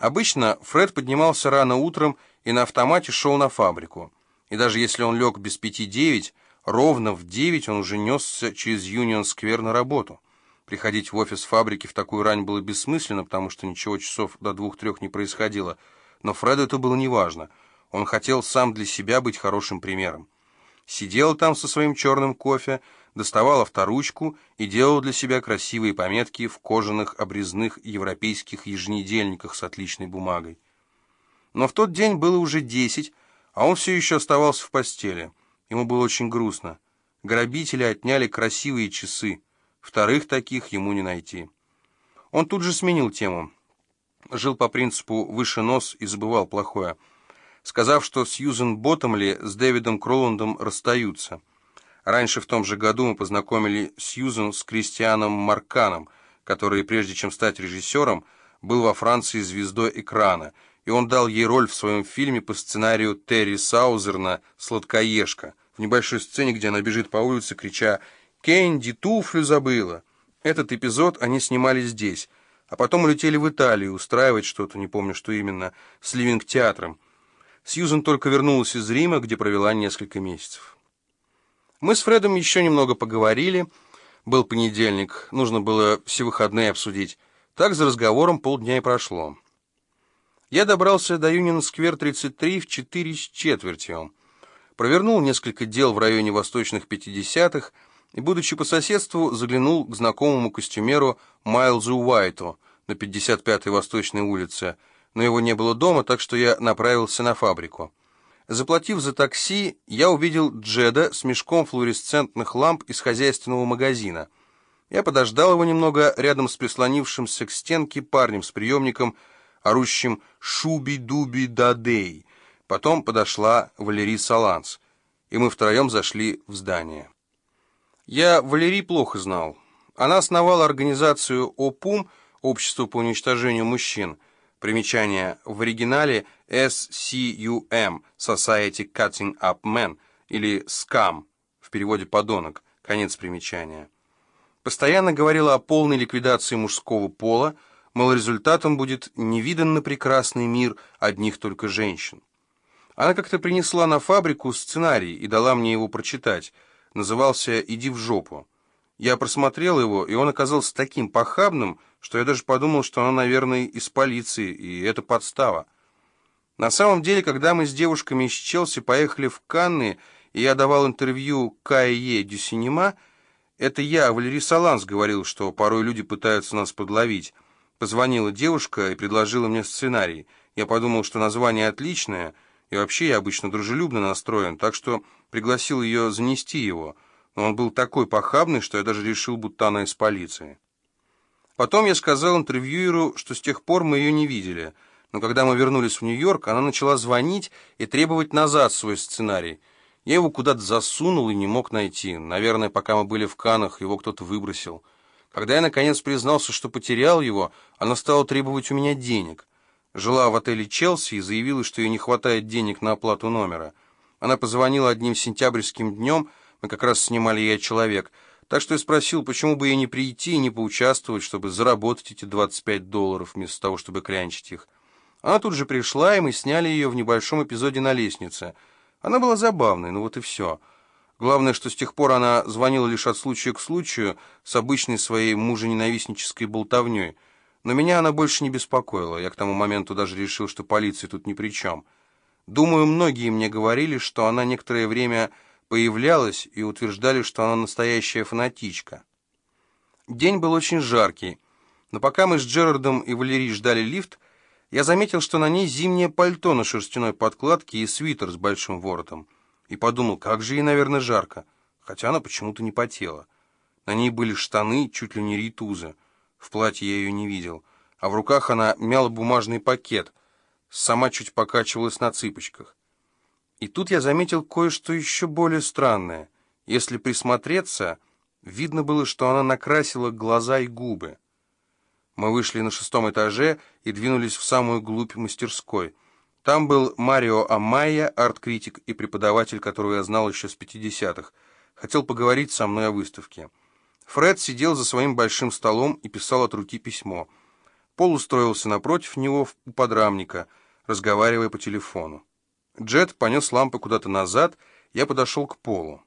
Обычно Фред поднимался рано утром и на автомате шел на фабрику. И даже если он лег без пяти девять, ровно в девять он уже несся через Юнион-сквер на работу. Приходить в офис фабрики в такую рань было бессмысленно, потому что ничего часов до двух-трех не происходило. Но Фреду это было неважно. Он хотел сам для себя быть хорошим примером. Сидел там со своим черным кофе, доставал авторучку и делал для себя красивые пометки в кожаных обрезных европейских еженедельниках с отличной бумагой. Но в тот день было уже десять, а он все еще оставался в постели. Ему было очень грустно. Грабители отняли красивые часы. Вторых таких ему не найти. Он тут же сменил тему. Жил по принципу «выше нос» и забывал плохое. Сказав, что Сьюзен Боттомли с Дэвидом Кроландом расстаются. Раньше в том же году мы познакомили Сьюзен с Кристианом Марканом, который, прежде чем стать режиссером, был во Франции звездой экрана, и он дал ей роль в своем фильме по сценарию Терри Саузерна «Сладкоежка», в небольшой сцене, где она бежит по улице, крича «Кэнди, туфлю забыла!». Этот эпизод они снимали здесь, а потом улетели в Италию устраивать что-то, не помню, что именно, с Ливинг-театром. Сьюзен только вернулась из Рима, где провела несколько месяцев. Мы с Фредом еще немного поговорили. Был понедельник, нужно было все выходные обсудить. Так за разговором полдня и прошло. Я добрался до Юнион-сквер 33 в 4 с четвертью. Провернул несколько дел в районе восточных 50-х и, будучи по соседству, заглянул к знакомому костюмеру Майлзу Уайту на 55-й Восточной улице. Но его не было дома, так что я направился на фабрику. Заплатив за такси, я увидел Джеда с мешком флуоресцентных ламп из хозяйственного магазина. Я подождал его немного рядом с прислонившимся к стенке парнем с приемником, орущим «Шуби-дуби-дадей». Потом подошла Валерий Саланс, и мы втроем зашли в здание. Я Валерий плохо знал. Она основала организацию ОПУМ, Общество по уничтожению мужчин, Примечание. В оригинале SCUM, Society Cutting Up Men, или SCAM, в переводе «подонок», конец примечания. Постоянно говорила о полной ликвидации мужского пола, мол, результатом будет невиданно прекрасный мир одних только женщин. Она как-то принесла на фабрику сценарий и дала мне его прочитать. Назывался «Иди в жопу». Я просмотрел его, и он оказался таким похабным, что я даже подумал, что она, наверное, из полиции, и это подстава. На самом деле, когда мы с девушками из Челси поехали в Канны, и я давал интервью Кайе Дюсинема, это я, Валерий Саланс, говорил, что порой люди пытаются нас подловить. Позвонила девушка и предложила мне сценарий. Я подумал, что название отличное, и вообще я обычно дружелюбно настроен, так что пригласил ее занести его. Но он был такой похабный, что я даже решил, будто она из полиции. Потом я сказал интервьюеру, что с тех пор мы ее не видели, но когда мы вернулись в Нью-Йорк, она начала звонить и требовать назад свой сценарий. Я его куда-то засунул и не мог найти. Наверное, пока мы были в Канах, его кто-то выбросил. Когда я, наконец, признался, что потерял его, она стала требовать у меня денег. Жила в отеле «Челси» и заявила, что ей не хватает денег на оплату номера. Она позвонила одним сентябрьским днем, мы как раз снимали «Я человек», так что я спросил, почему бы ей не прийти и не поучаствовать, чтобы заработать эти 25 долларов, вместо того, чтобы клянчить их. Она тут же пришла, и мы сняли ее в небольшом эпизоде на лестнице. Она была забавной, ну вот и все. Главное, что с тех пор она звонила лишь от случая к случаю с обычной своей мужененавистнической болтовней. Но меня она больше не беспокоила. Я к тому моменту даже решил, что полиция тут ни при чем. Думаю, многие мне говорили, что она некоторое время появлялась и утверждали, что она настоящая фанатичка. День был очень жаркий, но пока мы с Джерардом и Валерией ждали лифт, я заметил, что на ней зимнее пальто на шерстяной подкладке и свитер с большим воротом, и подумал, как же ей, наверное, жарко, хотя она почему-то не потела. На ней были штаны, чуть ли не ритузы, в платье я ее не видел, а в руках она мяла бумажный пакет, сама чуть покачивалась на цыпочках. И тут я заметил кое-что еще более странное. Если присмотреться, видно было, что она накрасила глаза и губы. Мы вышли на шестом этаже и двинулись в самую глубь мастерской. Там был Марио Амайя, арт-критик и преподаватель, которого я знал еще с 50-х. Хотел поговорить со мной о выставке. Фред сидел за своим большим столом и писал от руки письмо. Пол устроился напротив него у подрамника, разговаривая по телефону. Джет понес лампы куда-то назад, я подошел к Полу.